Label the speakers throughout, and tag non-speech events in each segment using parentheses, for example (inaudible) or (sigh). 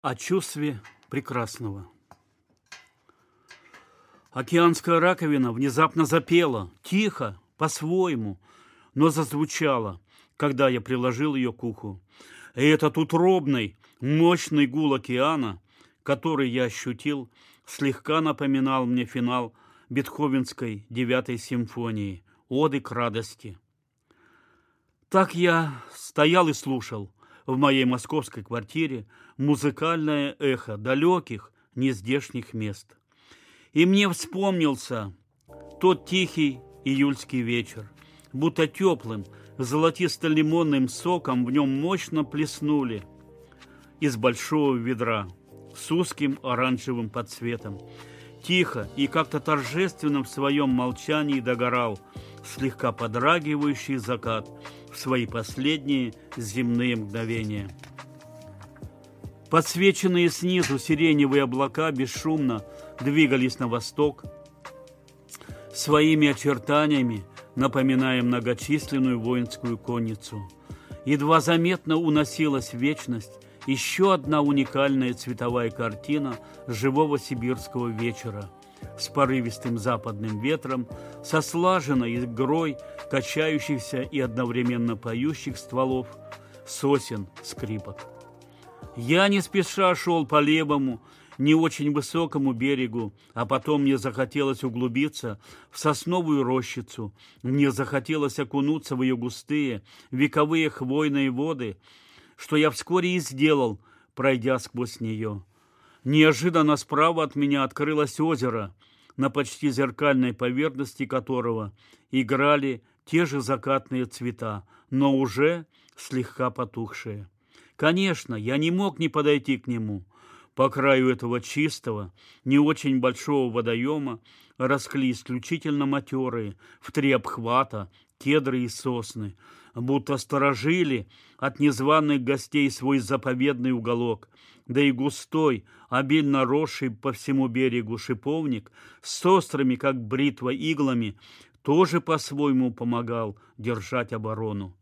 Speaker 1: О чувстве прекрасного. Океанская раковина внезапно запела, тихо, по-своему, но зазвучала, когда я приложил ее к уху. И этот утробный, мощный гул океана, который я ощутил, слегка напоминал мне финал Бетховенской девятой симфонии «Оды к радости». Так я стоял и слушал в моей московской квартире музыкальное эхо далеких, нездешних мест. И мне вспомнился тот тихий июльский вечер, будто теплым, золотисто-лимонным соком в нем мощно плеснули из большого ведра с узким оранжевым подсветом. Тихо и как-то торжественно в своем молчании догорал слегка подрагивающий закат в свои последние земные мгновения. Подсвеченные снизу сиреневые облака бесшумно двигались на восток, своими очертаниями напоминая многочисленную воинскую конницу. Едва заметно уносилась вечность еще одна уникальная цветовая картина живого сибирского вечера с порывистым западным ветром, со слаженной игрой качающихся и одновременно поющих стволов сосен скрипок. Я не спеша шел по левому, не очень высокому берегу, а потом мне захотелось углубиться в сосновую рощицу, мне захотелось окунуться в ее густые, вековые хвойные воды, что я вскоре и сделал, пройдя сквозь нее. Неожиданно справа от меня открылось озеро, на почти зеркальной поверхности которого играли те же закатные цвета, но уже слегка потухшие. Конечно, я не мог не подойти к нему. По краю этого чистого, не очень большого водоема росли исключительно матерые, в три обхвата, кедры и сосны, будто сторожили от незваных гостей свой заповедный уголок, да и густой, обильно росший по всему берегу шиповник с острыми, как бритва, иглами тоже по-своему помогал держать оборону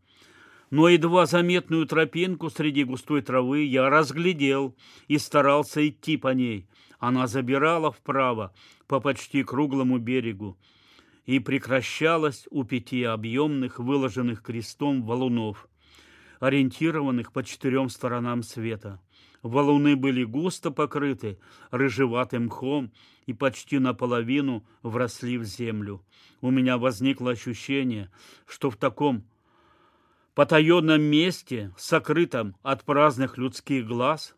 Speaker 1: но едва заметную тропинку среди густой травы я разглядел и старался идти по ней. Она забирала вправо по почти круглому берегу и прекращалась у пяти объемных, выложенных крестом валунов, ориентированных по четырем сторонам света. Валуны были густо покрыты рыжеватым мхом и почти наполовину вросли в землю. У меня возникло ощущение, что в таком потаенном месте, сокрытом от праздных людских глаз,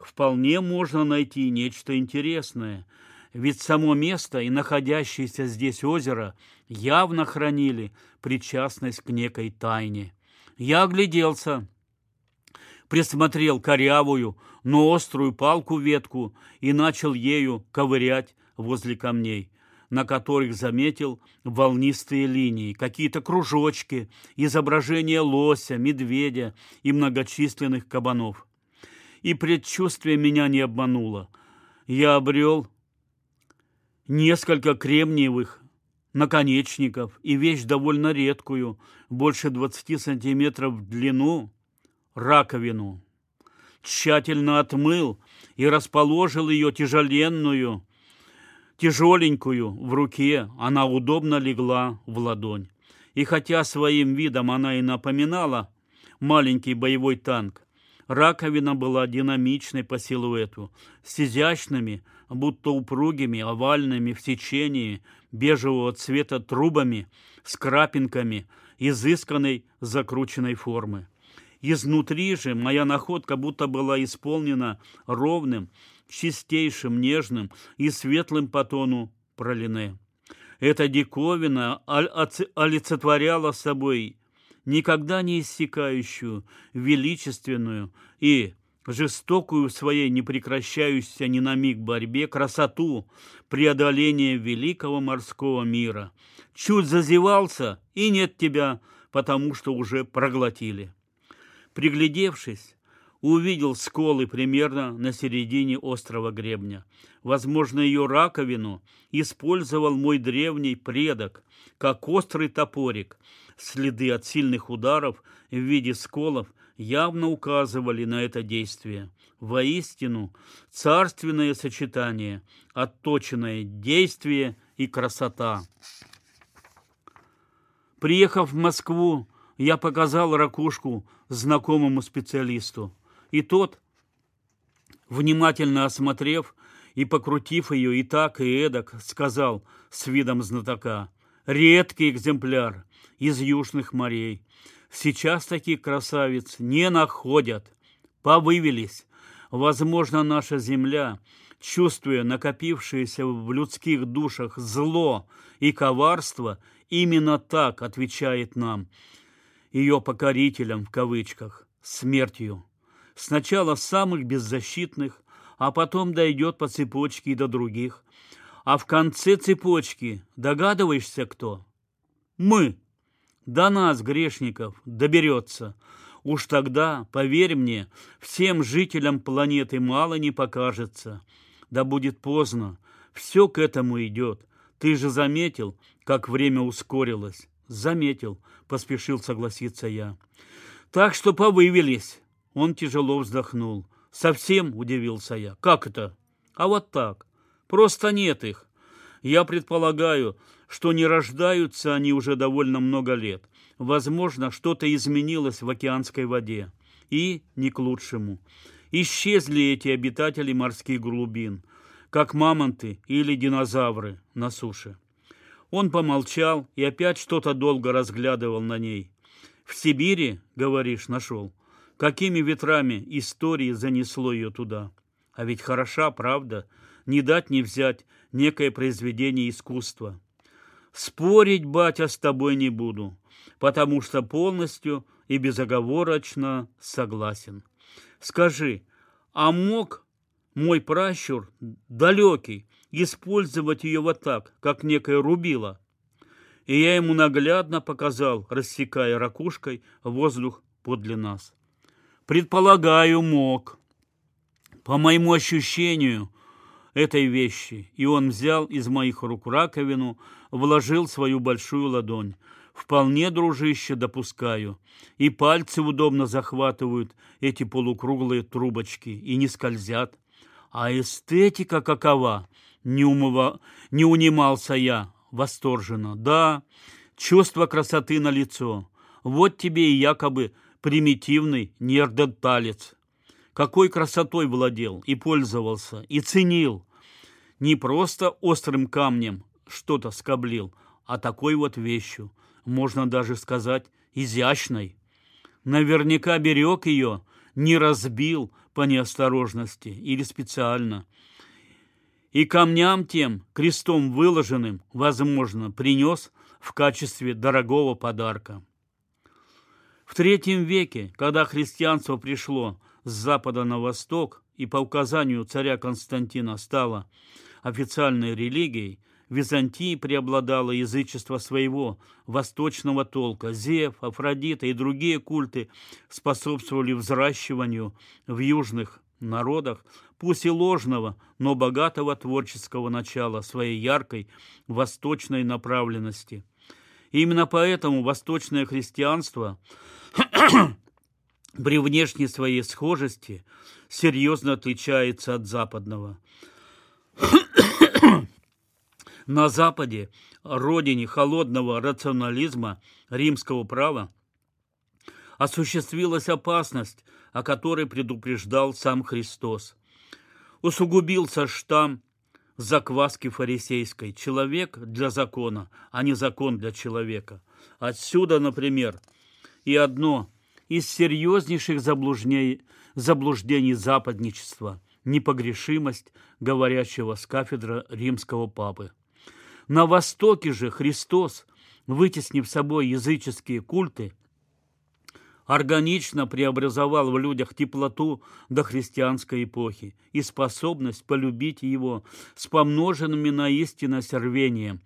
Speaker 1: вполне можно найти нечто интересное, ведь само место и находящееся здесь озеро явно хранили причастность к некой тайне. Я огляделся, присмотрел корявую, но острую палку-ветку и начал ею ковырять возле камней на которых заметил волнистые линии, какие-то кружочки, изображения лося, медведя и многочисленных кабанов. И предчувствие меня не обмануло. Я обрел несколько кремниевых наконечников и вещь довольно редкую, больше 20 сантиметров в длину, раковину. Тщательно отмыл и расположил ее тяжеленную, Тяжеленькую в руке она удобно легла в ладонь. И хотя своим видом она и напоминала маленький боевой танк, раковина была динамичной по силуэту, с изящными, будто упругими, овальными в течении бежевого цвета трубами, с крапинками, изысканной закрученной формы. Изнутри же моя находка будто была исполнена ровным, чистейшим, нежным и светлым по тону пролине. Эта диковина олицетворяла собой никогда не иссякающую, величественную и жестокую в своей непрекращающейся ни на миг борьбе красоту преодоления великого морского мира. Чуть зазевался, и нет тебя, потому что уже проглотили. Приглядевшись, увидел сколы примерно на середине острого гребня. Возможно, ее раковину использовал мой древний предок, как острый топорик. Следы от сильных ударов в виде сколов явно указывали на это действие. Воистину, царственное сочетание, отточенное действие и красота. Приехав в Москву, я показал ракушку знакомому специалисту, и тот, внимательно осмотрев и покрутив ее и так, и эдак, сказал с видом знатока, «Редкий экземпляр из южных морей. Сейчас таких красавиц не находят. Повывелись. Возможно, наша земля, чувствуя накопившееся в людских душах зло и коварство, именно так отвечает нам, ее покорителям в кавычках, смертью. Сначала самых беззащитных, а потом дойдет по цепочке и до других. А в конце цепочки догадываешься кто? Мы. До нас, грешников, доберется. Уж тогда, поверь мне, всем жителям планеты мало не покажется. Да будет поздно, все к этому идет. Ты же заметил, как время ускорилось? Заметил, поспешил согласиться я. Так что повывелись. Он тяжело вздохнул. Совсем удивился я. Как это? А вот так. Просто нет их. Я предполагаю, что не рождаются они уже довольно много лет. Возможно, что-то изменилось в океанской воде. И не к лучшему. Исчезли эти обитатели морских глубин, как мамонты или динозавры на суше. Он помолчал и опять что-то долго разглядывал на ней. «В Сибири, говоришь, нашел? Какими ветрами истории занесло ее туда? А ведь хороша, правда? Не дать не взять некое произведение искусства. Спорить, батя, с тобой не буду, потому что полностью и безоговорочно согласен. Скажи, а мог мой пращур, далекий, использовать ее вот так, как некое рубило. И я ему наглядно показал, рассекая ракушкой воздух подле нас. Предполагаю, мог. По моему ощущению этой вещи, и он взял из моих рук раковину, вложил свою большую ладонь. Вполне, дружище, допускаю. И пальцы удобно захватывают эти полукруглые трубочки и не скользят. А эстетика какова? Не, умыва... не унимался я восторженно. Да, чувство красоты на лицо. Вот тебе и якобы примитивный неандерталец. Какой красотой владел и пользовался, и ценил. Не просто острым камнем что-то скоблил, а такой вот вещью, можно даже сказать, изящной. Наверняка берег ее, не разбил по неосторожности или специально – и камням тем, крестом выложенным, возможно, принес в качестве дорогого подарка. В третьем веке, когда христианство пришло с запада на восток и по указанию царя Константина стало официальной религией, в Византии преобладало язычество своего восточного толка. Зев, Афродита и другие культы способствовали взращиванию в южных народах пусть и ложного, но богатого творческого начала своей яркой восточной направленности. И именно поэтому восточное христианство (clears throat) при внешней своей схожести серьезно отличается от западного. (clears throat) На Западе, родине холодного рационализма римского права, осуществилась опасность, о которой предупреждал сам Христос усугубился штамм закваски фарисейской. Человек для закона, а не закон для человека. Отсюда, например, и одно из серьезнейших заблуждений, западничества – непогрешимость говорящего с кафедры римского папы. На Востоке же Христос, вытеснив собой языческие культы, органично преобразовал в людях теплоту до христианской эпохи и способность полюбить его с помноженными на истинность рвением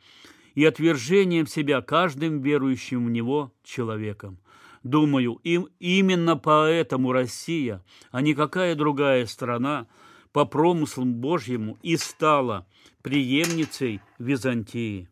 Speaker 1: и отвержением себя каждым верующим в него человеком. Думаю, им именно поэтому Россия, а никакая другая страна, по промыслам Божьему и стала преемницей Византии.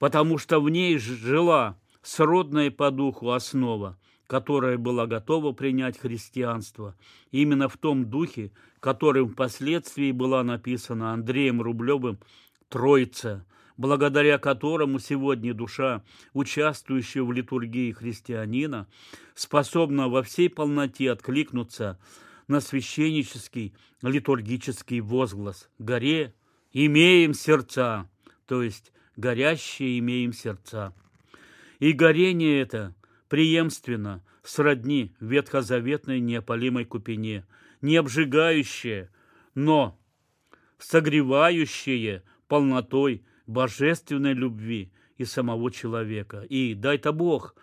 Speaker 1: Потому что в ней жила сродная по духу основа, которая была готова принять христианство, именно в том духе, которым впоследствии была написана Андреем Рублевым «Троица», благодаря которому сегодня душа, участвующая в литургии христианина, способна во всей полноте откликнуться на священнический литургический возглас «Горе имеем сердца», то есть «горящие имеем сердца». И горение это преемственно сродни ветхозаветной неопалимой купине, не обжигающее, но согревающее полнотой божественной любви и самого человека. И, дай-то Бог,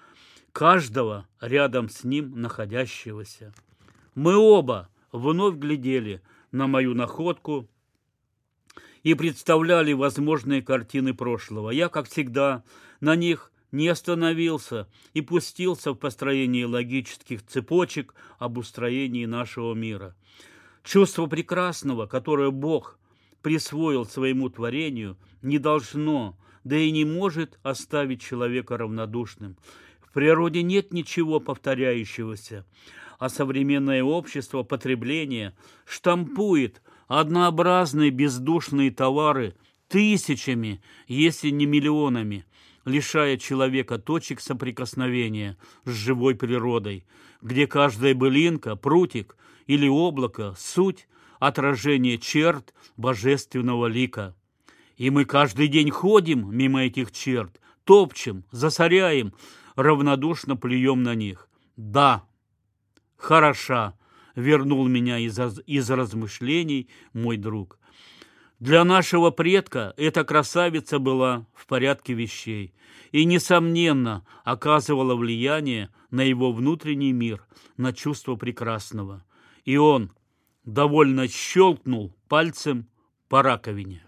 Speaker 1: каждого рядом с ним находящегося. Мы оба вновь глядели на мою находку и представляли возможные картины прошлого. Я, как всегда, на них не остановился и пустился в построение логических цепочек об устроении нашего мира. Чувство прекрасного, которое Бог присвоил своему творению, не должно, да и не может оставить человека равнодушным. В природе нет ничего повторяющегося, а современное общество потребления штампует однообразные бездушные товары тысячами, если не миллионами, лишая человека точек соприкосновения с живой природой, где каждая былинка, прутик или облако – суть отражение черт божественного лика. И мы каждый день ходим мимо этих черт, топчем, засоряем, равнодушно плюем на них. Да, хороша, вернул меня из, из размышлений мой друг. Для нашего предка эта красавица была в порядке вещей и, несомненно, оказывала влияние на его внутренний мир, на чувство прекрасного. И он довольно щелкнул пальцем по раковине.